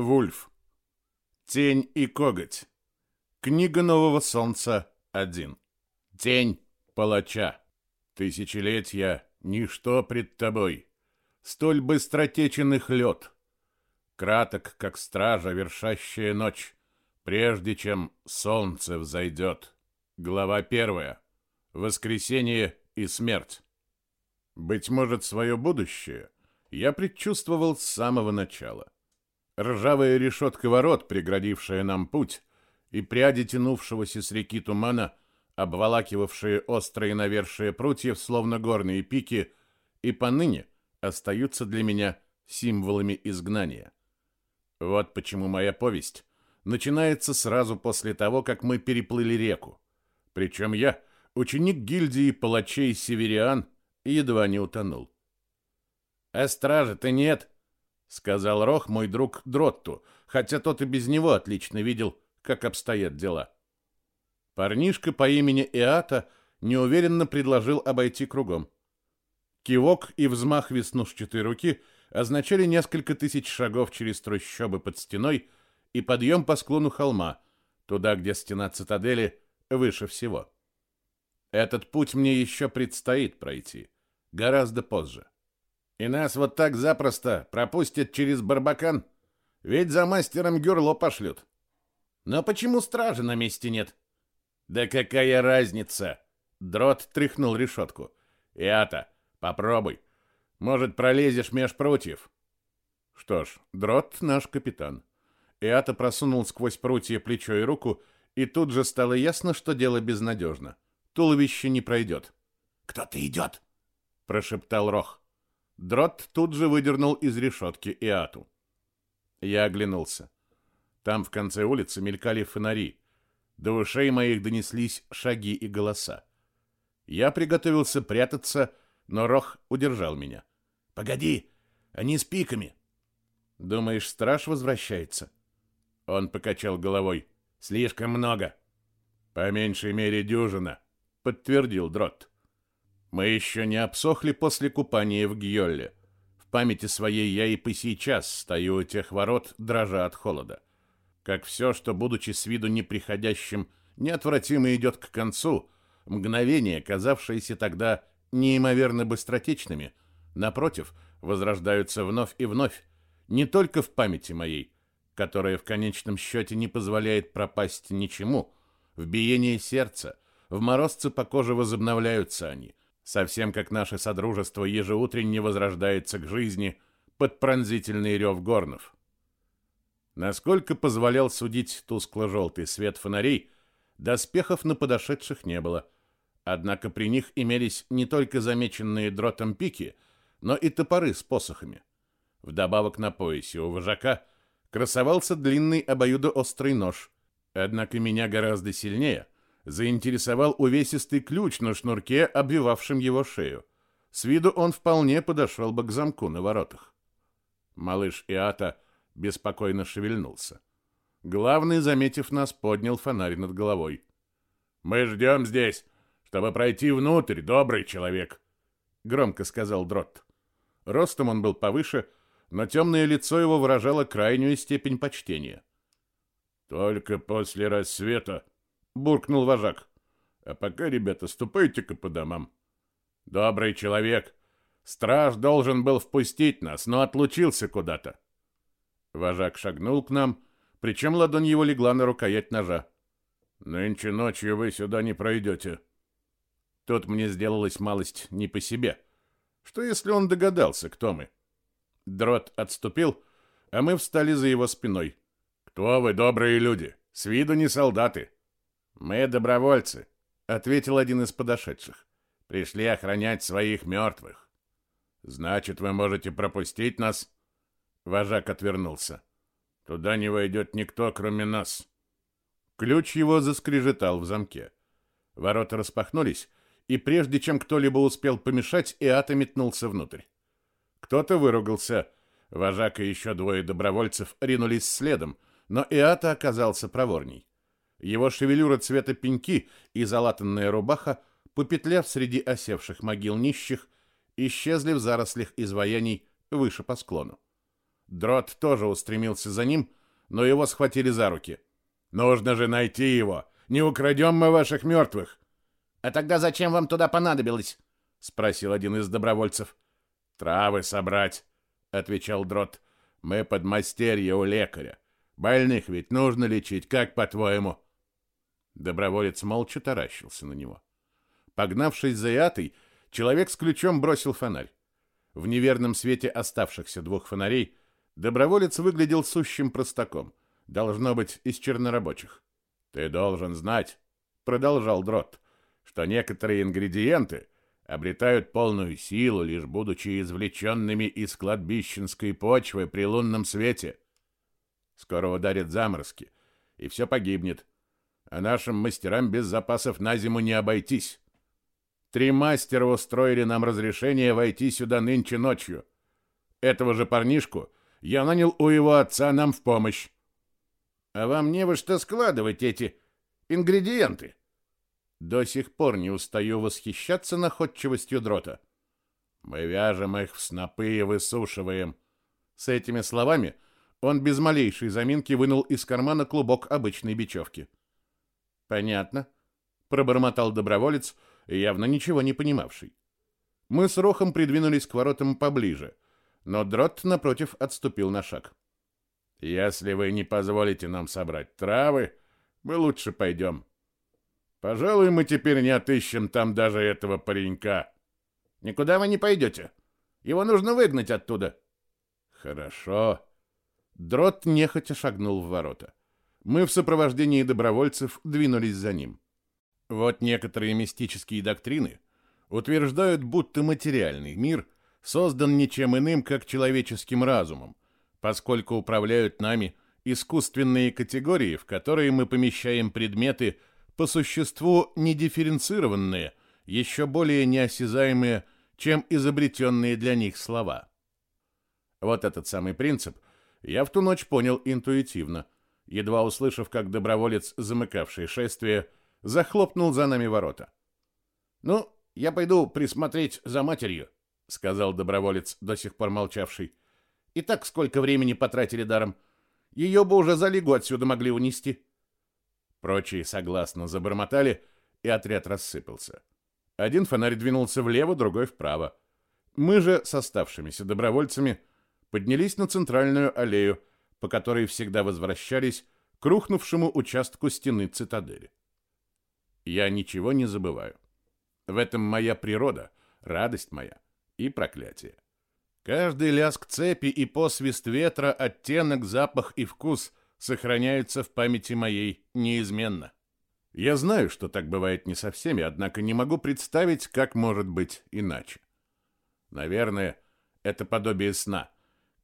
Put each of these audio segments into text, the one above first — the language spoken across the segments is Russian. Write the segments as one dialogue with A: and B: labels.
A: Вульф. Тень и коготь. Книга Нового Солнца 1. Тень палача. Тысячелетия — ничто пред тобой. Столь быстротечен их лед. Краток, как стража, вершащая ночь, прежде чем солнце взойдет. Глава первая. Воскресение и смерть. Быть может, свое будущее я предчувствовал с самого начала. Ржавая решетка ворот, преградившая нам путь, и пряди тянувшегося с реки тумана, обволакивавшие острые навершие прутьев, словно горные пики, и поныне остаются для меня символами изгнания. Вот почему моя повесть начинается сразу после того, как мы переплыли реку. Причем я, ученик гильдии палачей Севериан, едва не утонул. «А стражи-то нет», — сказал Рох, мой друг Дротту, хотя тот и без него отлично видел, как обстоят дела. Парнишка по имени Иата неуверенно предложил обойти кругом. Кивок и взмах веснушчатой руки означали несколько тысяч шагов через трущобы под стеной и подъем по склону холма, туда, где стена цитадели выше всего. Этот путь мне еще предстоит пройти, гораздо позже. И нас вот так запросто пропустят через Барбакан, ведь за мастером Гюрло пошлют. Но почему стражи на месте нет? Да какая разница? Дрот тряхнул решетку. Я-то, попробуй. Может, пролезешь меж прутьев? Что ж, Дрот наш капитан. Иата просунул сквозь прутья плечо и руку, и тут же стало ясно, что дело безнадежно. Туловище не пройдет.
B: «Кто-то идет!»
A: — прошептал Рох. Дрот тут же выдернул из решетки Иату. Я оглянулся. Там в конце улицы мелькали фонари. До ушей моих донеслись шаги и голоса. Я приготовился прятаться, но Рох удержал меня.
B: «Погоди, они с пиками!»
A: «Думаешь, страж возвращается?» Он покачал головой. «Слишком много!» «По меньшей мере дюжина», — подтвердил Дрот. Мы еще не обсохли после купания в Гьолле. В памяти своей я и по сейчас стою у тех ворот, дрожа от холода. Как все, что, будучи с виду неприходящим, неотвратимо идет к концу, мгновения, казавшиеся тогда неимоверно быстротечными, напротив, возрождаются вновь и вновь, не только в памяти моей, которая в конечном счете не позволяет пропасть ничему, в биении сердца, в морозце по коже возобновляются они — совсем как наше содружество ежеутренне возрождается к жизни под пронзительный рев горнов. Насколько позволял судить тускло-желтый свет фонарей, доспехов на подошедших не было, однако при них имелись не только замеченные дротом пики, но и топоры с посохами. Вдобавок на поясе у вожака красовался длинный обоюдоострый нож, однако меня гораздо сильнее – заинтересовал увесистый ключ на шнурке, обвивавшем его шею. С виду он вполне подошел бы к замку на воротах. Малыш Иата беспокойно шевельнулся. Главный, заметив нас, поднял фонарь над головой. «Мы ждем здесь, чтобы пройти внутрь, добрый человек», — громко сказал Дрот. Ростом он был повыше, но темное лицо его выражало крайнюю степень почтения. «Только после рассвета буркнул вожак. А пока, ребята, ступайте-ка по домам. Добрый человек. Страж должен был впустить нас, но отлучился куда-то. Вожак шагнул к нам, причем ладонь его легла на рукоять ножа. Нынче ночью вы сюда не пройдете. Тут мне сделалось малость не по себе. Что если он догадался, кто мы? Дрот отступил, а мы встали за его спиной. Кто вы, добрые люди? С виду не солдаты. «Мы добровольцы», — ответил один из подошедших. «Пришли охранять своих мертвых». «Значит, вы можете пропустить нас?» Вожак отвернулся. «Туда не войдет никто, кроме нас». Ключ его заскрежетал в замке. Ворота распахнулись, и прежде чем кто-либо успел помешать, Иата метнулся внутрь. Кто-то выругался. Вожак и еще двое добровольцев ринулись следом, но Иата оказался проворней. Его шевелюра цвета пеньки и залатанная рубаха попетляв среди осевших могил нищих, исчезли в зарослях изваяний выше по склону. Дрот тоже устремился за ним, но его схватили за руки. «Нужно же найти его! Не украдем мы ваших мертвых!»
B: «А тогда зачем вам туда понадобилось?» — спросил один из добровольцев.
A: «Травы собрать», — отвечал Дрот. «Мы подмастерье у лекаря. Больных ведь нужно лечить, как по-твоему?» Доброволец молча таращился на него. Погнавшись за Ятой, человек с ключом бросил фонарь. В неверном свете оставшихся двух фонарей доброволец выглядел сущим простаком, должно быть, из чернорабочих. «Ты должен знать», — продолжал Дрот, — «что некоторые ингредиенты обретают полную силу, лишь будучи извлеченными из кладбищенской почвы при лунном свете. Скоро ударят заморозки, и все погибнет, а нашим мастерам без запасов на зиму не обойтись. Три мастера устроили нам разрешение войти сюда нынче ночью. Этого же парнишку я нанял у его отца нам в помощь. А вам не во что складывать эти ингредиенты? До сих пор не устаю восхищаться находчивостью дрота. Мы вяжем их в снопы и высушиваем. С этими словами он без малейшей заминки вынул из кармана клубок обычной бечевки. Понятно, пробормотал доброволец, явно ничего не понимавший. Мы с Рохом придвинулись к воротам поближе, но дрот напротив отступил на шаг. Если вы не позволите нам собрать травы, мы лучше пойдем. Пожалуй, мы теперь не отыщем там даже этого паренька.
B: Никуда вы не пойдете. Его нужно выгнать оттуда.
A: Хорошо. Дрот нехотя шагнул в ворота. Мы в сопровождении добровольцев двинулись за ним. Вот некоторые мистические доктрины утверждают, будто материальный мир создан ничем иным, как человеческим разумом, поскольку управляют нами искусственные категории, в которые мы помещаем предметы, по существу недифференцированные, еще более неосязаемые, чем изобретенные для них слова. Вот этот самый принцип я в ту ночь понял интуитивно, едва услышав, как доброволец, замыкавший шествие, захлопнул за нами ворота.
B: «Ну, я пойду присмотреть за матерью», — сказал доброволец, до сих пор молчавший. «И так сколько времени потратили даром. Ее бы уже за лигу отсюда могли унести».
A: Прочие согласно забормотали, и отряд рассыпался. Один фонарь двинулся влево, другой вправо. Мы же с оставшимися добровольцами поднялись на центральную аллею, по которой всегда возвращались к рухнувшему участку стены цитадели. Я ничего не забываю. В этом моя природа, радость моя и проклятие. Каждый лязг цепи и посвист ветра, оттенок, запах и вкус сохраняются в памяти моей неизменно. Я знаю, что так бывает не со всеми, однако не могу представить, как может быть иначе. Наверное, это подобие сна,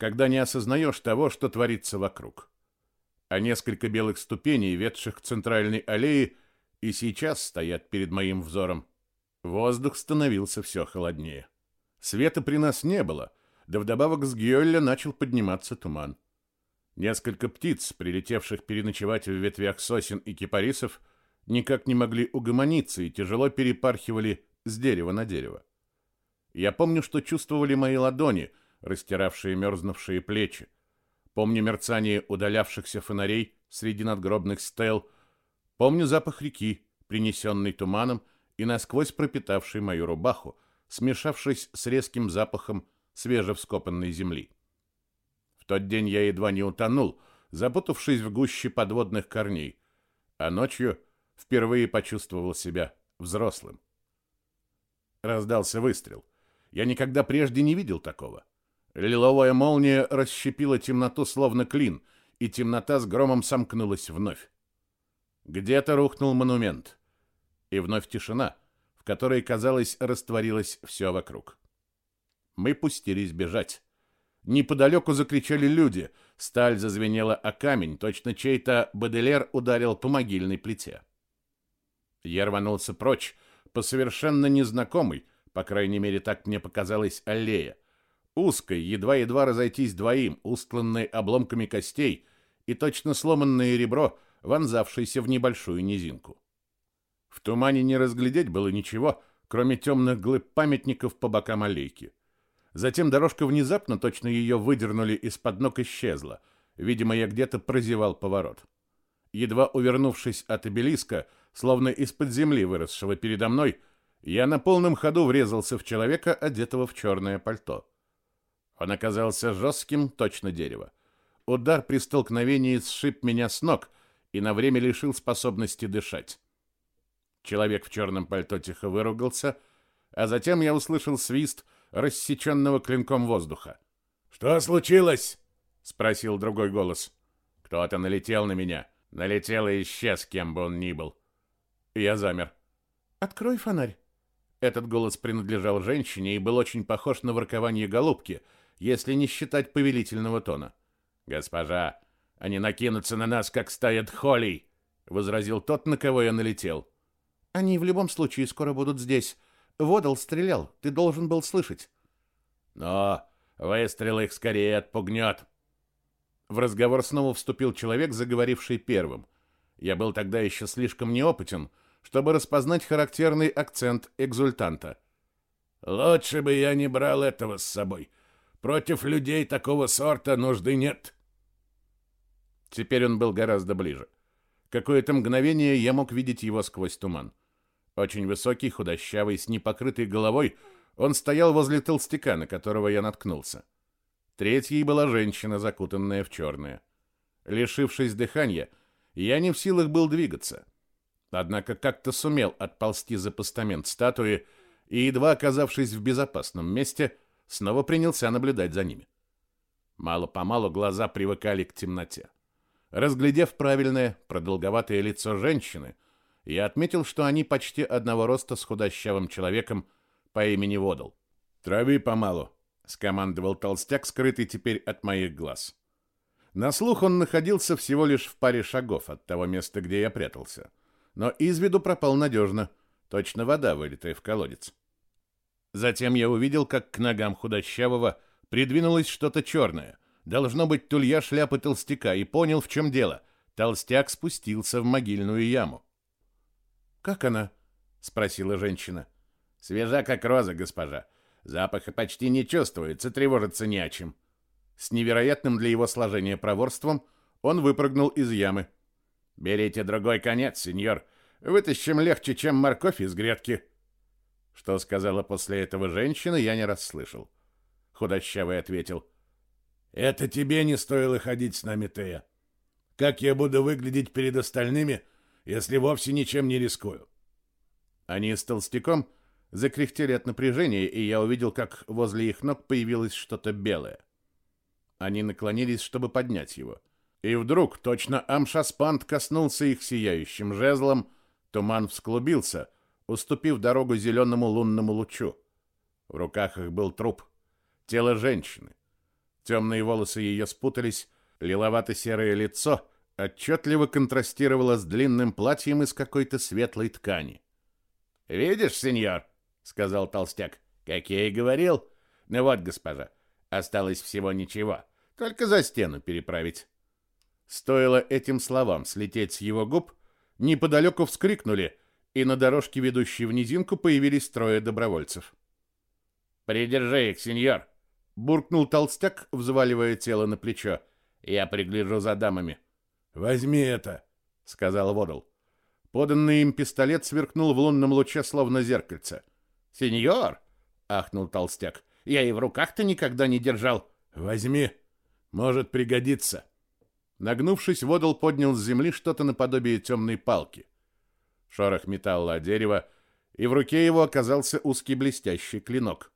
A: когда не осознаешь того, что творится вокруг. А несколько белых ступеней, ведших к центральной аллее, и сейчас стоят перед моим взором. Воздух становился все холоднее. Света при нас не было, да вдобавок с Гьолля начал подниматься туман. Несколько птиц, прилетевших переночевать в ветвях сосен и кипарисов, никак не могли угомониться и тяжело перепархивали с дерева на дерево. Я помню, что чувствовали мои ладони, растиравшие мерзнувшие плечи. Помню мерцание удалявшихся фонарей среди надгробных стел. Помню запах реки, принесенный туманом и насквозь пропитавший мою рубаху, смешавшись с резким запахом свежевскопанной земли. В тот день я едва не утонул, запутавшись в гуще подводных корней, а ночью впервые почувствовал себя взрослым. Раздался выстрел. Я никогда прежде не видел такого. Лиловая молния расщепила темноту словно клин, и темнота с громом сомкнулась вновь. Где-то рухнул монумент. И вновь тишина, в которой, казалось, растворилось все вокруг. Мы пустились бежать. Неподалеку закричали люди. Сталь зазвенела о камень, точно чей-то Баделер ударил по могильной плите. Я рванулся прочь, по совершенно незнакомой, по крайней мере, так мне показалось, аллее, узкой, едва-едва разойтись двоим, устланной обломками костей и точно сломанное ребро, вонзавшееся в небольшую низинку.
B: В тумане не разглядеть было ничего, кроме темных глыб памятников по бокам аллейки. Затем дорожка внезапно, точно ее выдернули из-под ног, исчезла. Видимо, я где-то прозевал поворот. Едва увернувшись от обелиска, словно из-под земли выросшего передо мной, я на полном ходу врезался в человека, одетого в черное пальто. Он оказался жестким, точно дерево. Удар при столкновении сшиб меня с ног и на время лишил способности дышать. Человек в черном пальто тихо выругался, а затем я услышал свист рассеченного клинком воздуха.
A: «Что случилось?»
B: — спросил другой голос. «Кто-то налетел на меня. Налетел и исчез, кем бы он ни был». Я замер. «Открой фонарь». Этот голос принадлежал женщине и был очень похож на воркование голубки, если не считать повелительного тона. «Госпожа, они накинутся на нас, как стая дхолей», — возразил тот, на кого я налетел. «Они в любом случае скоро будут здесь. Водол стрелял, ты должен был слышать». «Но выстрел их скорее отпугнет». В разговор снова вступил человек, заговоривший первым. Я был тогда еще слишком неопытен, чтобы распознать характерный акцент экзультанта.
A: «Лучше бы я не брал этого с собой. Против людей такого сорта нужды нет».
B: Теперь он был гораздо ближе. Какое-то мгновение я мог видеть его сквозь туман. Очень высокий, худощавый, с непокрытой головой, он стоял возле толстяка, на которого я наткнулся. Третьей была женщина, закутанная в черное. Лишившись дыхания, я не в силах был двигаться. Однако как-то сумел отползти за постамент статуи и, едва оказавшись в безопасном месте, снова принялся наблюдать за ними. Мало-помалу глаза привыкали к темноте. Разглядев правильное, продолговатое лицо женщины, я отметил, что они почти одного роста с худощавым человеком по имени Водол. «Трави помалу», — скомандовал толстяк, скрытый теперь от моих глаз. На слух он находился всего лишь в паре шагов от того места, где я прятался, но из виду пропал надежно, точно вода, вылитая в колодец. Затем я увидел, как к ногам худощавого придвинулось что-то черное, Должно быть тулья шляпы толстяка и понял, в чем дело. Толстяк спустился в могильную яму. «Как она?» — спросила женщина. «Свежа, как роза, госпожа. Запаха почти не чувствуется, тревожиться не о чем». С невероятным для его сложения проворством он выпрыгнул из ямы. «Берите другой конец, сеньор. Вытащим легче, чем морковь из грядки». Что сказала после этого женщина, я не расслышал. Худощавый ответил.
A: Это тебе не стоило ходить с нами, Тея. Как я буду выглядеть перед остальными, если вовсе ничем не рискую?
B: Они с толстяком закряхтели от напряжения, и я увидел, как возле их ног появилось что-то белое. Они наклонились, чтобы поднять его. И вдруг, точно Амшаспант коснулся их сияющим жезлом, туман всклубился, уступив дорогу зеленому лунному лучу. В руках их был труп, тело женщины. Темные волосы ее спутались, лиловато-серое лицо отчетливо контрастировало с длинным платьем из какой-то светлой ткани. «Видишь, сеньор?» — сказал толстяк. «Как я и говорил. Ну вот, госпожа, осталось всего ничего, только за стену переправить». Стоило этим словам слететь с его губ, неподалеку вскрикнули, и на дорожке, ведущей в низинку, появились трое добровольцев. «Придержи их, сеньор!» буркнул толстяк, взваливая тело на плечо. Я пригляжу за дамами.
A: Возьми это,
B: сказал Водол. Поданный им пистолет сверкнул в лунном луче, словно зеркальце. Сеньор, ахнул толстяк. Я и в руках-то никогда не держал.
A: Возьми, может пригодиться.
B: Нагнувшись, Водол поднял с земли что-то наподобие темной палки. Шорох металла о дерево, и в руке его оказался узкий блестящий клинок.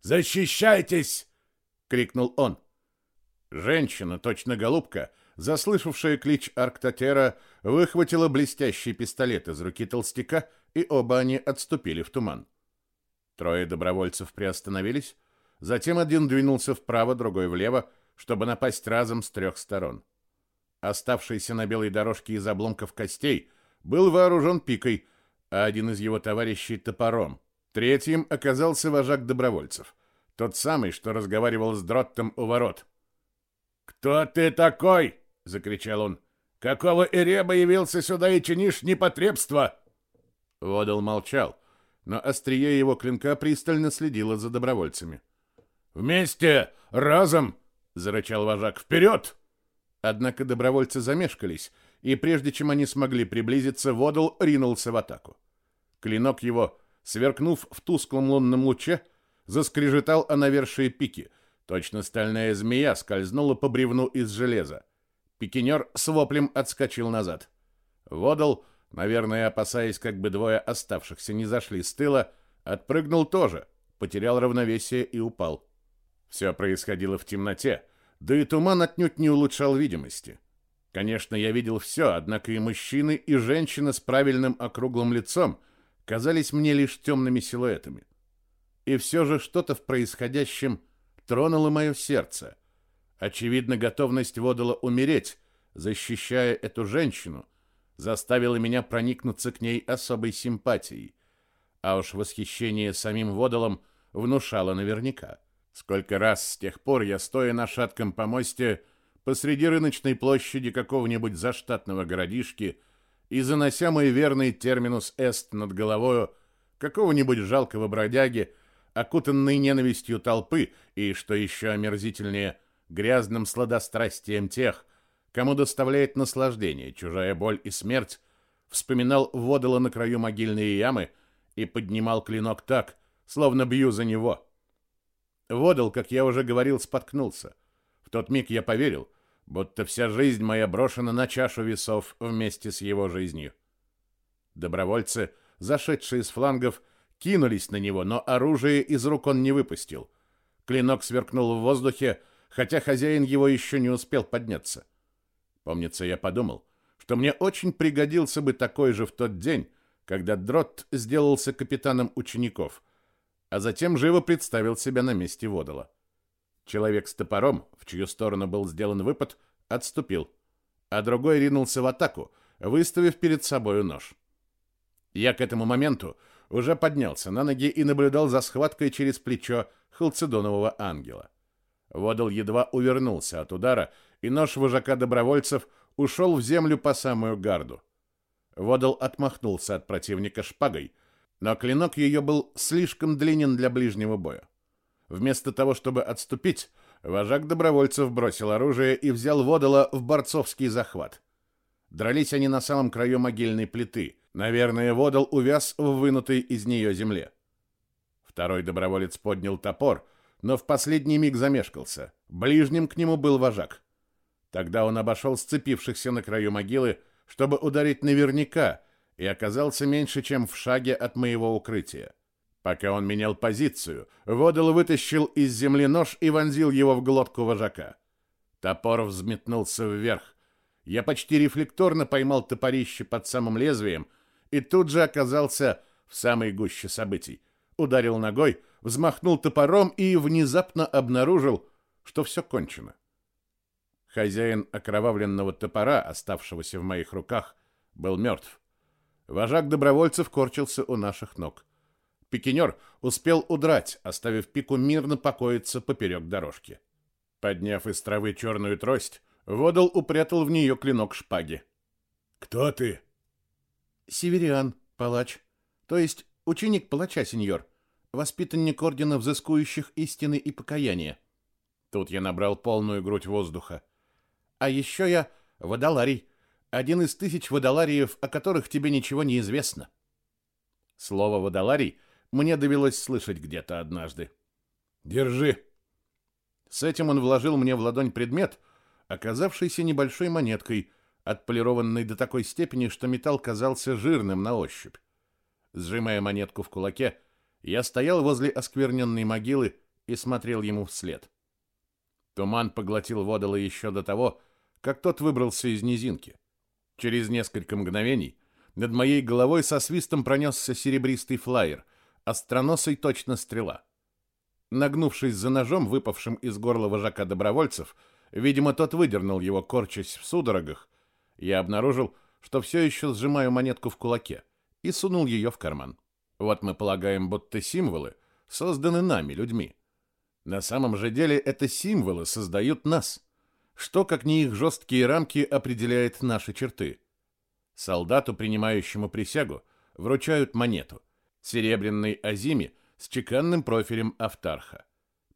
A: «Защищайтесь!»
B: — крикнул он. Женщина, точно голубка, заслышавшая клич Арктотера, выхватила блестящий пистолет из руки толстяка, и оба они отступили в туман. Трое добровольцев приостановились, затем один двинулся вправо, другой влево, чтобы напасть разом с трех сторон. Оставшийся на белой дорожке из обломков костей был вооружен пикой, а один из его товарищей — топором. Третьим оказался вожак добровольцев. Тот самый, что разговаривал с Дроттом у ворот.
A: «Кто ты такой?» — закричал он. «Какого Эреба явился сюда и чинишь непотребство?»
B: Водол молчал, но острие его клинка пристально следило за добровольцами.
A: «Вместе! Разом!» — зарычал вожак. «Вперед!»
B: Однако добровольцы замешкались, и прежде чем они смогли приблизиться, Водол ринулся в атаку. Клинок его, сверкнув в тусклом лунном луче, заскрежетал о навершие пики. Точно стальная змея скользнула по бревну из железа. Пикинер с воплем отскочил назад. Водол, наверное, опасаясь, как бы двое оставшихся не зашли с тыла, отпрыгнул тоже, потерял равновесие и упал. Все происходило в темноте, да и туман отнюдь не улучшал видимости. Конечно, я видел все, однако и мужчины, и женщины с правильным округлым лицом казались мне лишь темными силуэтами. И все же что-то в происходящем тронуло мое сердце. Очевидно, готовность Водола умереть, защищая эту женщину, заставила меня проникнуться к ней особой симпатией. А уж восхищение самим Водолом внушало наверняка. Сколько раз с тех пор я, стоя на шатком помосте, посреди рыночной площади какого-нибудь заштатного городишки и занося мой верный терминус эст над головою какого-нибудь жалкого бродяги, окутанный ненавистью толпы и, что еще омерзительнее, грязным сладострастием тех, кому доставляет наслаждение чужая боль и смерть, вспоминал водоло на краю могильной ямы и поднимал клинок так, словно бью за него — Водол, как я уже говорил, споткнулся. В тот миг я поверил, будто вся жизнь моя брошена на чашу весов вместе с его жизнью. Добровольцы, зашедшие с флангов, кинулись на него, но оружие из рук он не выпустил. Клинок сверкнул в воздухе, хотя хозяин его еще не успел подняться. Помнится, я подумал, что мне очень пригодился бы такой же в тот день, когда Дрот сделался капитаном учеников — а затем живо представил себя на месте Водола. Человек с топором, в чью сторону был сделан выпад, отступил, а другой ринулся в атаку, выставив перед собою нож. Я к этому моменту уже поднялся на ноги и наблюдал за схваткой через плечо халцедонового ангела. Водол едва увернулся от удара, и нож вожака добровольцев ушел в землю по самую гарду. Водол отмахнулся от противника шпагой, но клинок ее был слишком длинен для ближнего боя. Вместо того, чтобы отступить, вожак добровольцев бросил оружие и взял Водола в борцовский захват. Дрались они на самом краю могильной плиты. Наверное, Водол увяз в вынутой из нее земле. Второй доброволец поднял топор, но в последний миг замешкался. Ближним к нему был вожак. Тогда он обошел сцепившихся на краю могилы, чтобы ударить наверняка, и оказался меньше, чем в шаге от моего укрытия. Пока он менял позицию, Водол вытащил из земли нож и вонзил его в глотку вожака. Топор взметнулся вверх. Я почти рефлекторно поймал топорище под самым лезвием и тут же оказался в самой гуще событий. Ударил ногой, взмахнул топором и внезапно обнаружил, что все кончено. Хозяин окровавленного топора, оставшегося в моих руках, был мертв. Вожак добровольцев корчился у наших ног. Пикинер успел удрать, оставив пику мирно покоиться поперек дорожки. Подняв из травы черную трость, Водол упрятал в нее клинок шпаги.
A: «Кто ты?»
B: «Севериан, палач. То есть ученик палача, сеньор. Воспитанник ордена взыскующих истины и покаяния». Тут я набрал полную грудь воздуха. «А еще я водоларий, один из тысяч водолариев, о которых тебе ничего не известно. Слово водоларий мне довелось слышать где-то однажды.
A: Держи.
B: С этим он вложил мне в ладонь предмет, оказавшийся небольшой монеткой, отполированной до такой степени, что металл казался жирным на ощупь. Сжимая монетку в кулаке, я стоял возле оскверненной могилы и смотрел ему вслед. Туман поглотил водоло еще до того, как тот выбрался из низинки. Через несколько мгновений над моей головой со свистом пронесся серебристый флаер, остроносый точно стрела. Нагнувшись за ножом, выпавшим из горла вожака добровольцев, видимо, тот выдернул его, корчась в судорогах, я обнаружил, что все еще сжимаю монетку в кулаке, и сунул ее в карман. Вот мы полагаем, будто символы созданы нами, людьми. На самом же деле это символы создают нас. Что, как не их жесткие рамки, определяет наши черты? Солдату, принимающему присягу,
A: вручают монету. Серебряный Азими с чеканным профилем Автарха.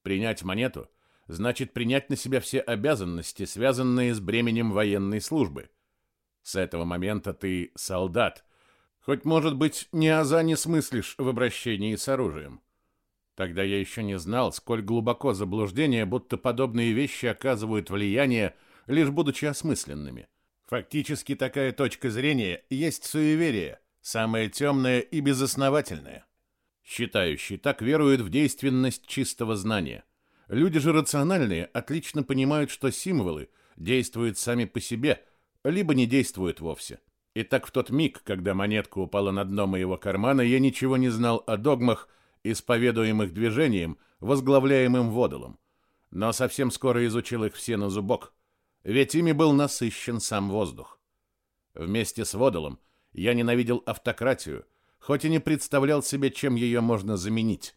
A: Принять монету значит принять на себя все обязанности, связанные с бременем военной службы. С этого момента ты солдат, хоть, может быть, ни аза не смыслишь в обращении с оружием. Тогда я еще не знал, сколь глубоко заблуждение, будто подобные вещи оказывают влияние, лишь будучи осмысленными. Фактически такая точка зрения есть суеверие, самое темное и безосновательное. Считающий так верует в действенность чистого знания. Люди же рациональные отлично понимают, что символы действуют сами по себе, либо не действуют вовсе. И так в тот миг, когда монетка упала на дно моего кармана, я ничего не знал о догмах, исповедуемых движением, возглавляемым водолом. Но совсем скоро изучил их все на зубок, ведь ими был насыщен сам воздух. Вместе с водолом я ненавидел автократию, хоть и не представлял себе, чем ее можно заменить.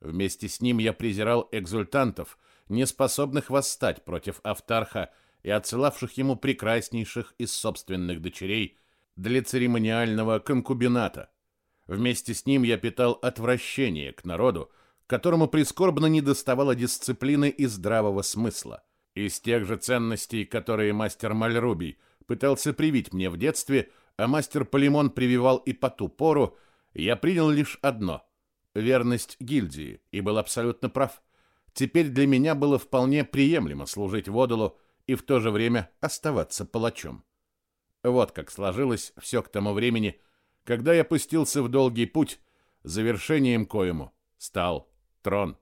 A: Вместе с ним я презирал экзультантов, не способных восстать против Автарха и отсылавших ему прекраснейших из собственных дочерей для церемониального конкубината. Вместе с ним я питал отвращение к народу, которому прискорбно недоставало дисциплины и здравого смысла. Из тех же ценностей, которые мастер Мальрубий пытался привить мне в детстве, а мастер Полимон прививал и по ту пору, я принял лишь одно — верность гильдии, и был абсолютно прав. Теперь для меня было вполне приемлемо служить Водолу и в то же время оставаться палачом. Вот как сложилось все к тому времени, когда я пустился в долгий путь, завершением коему стал трон.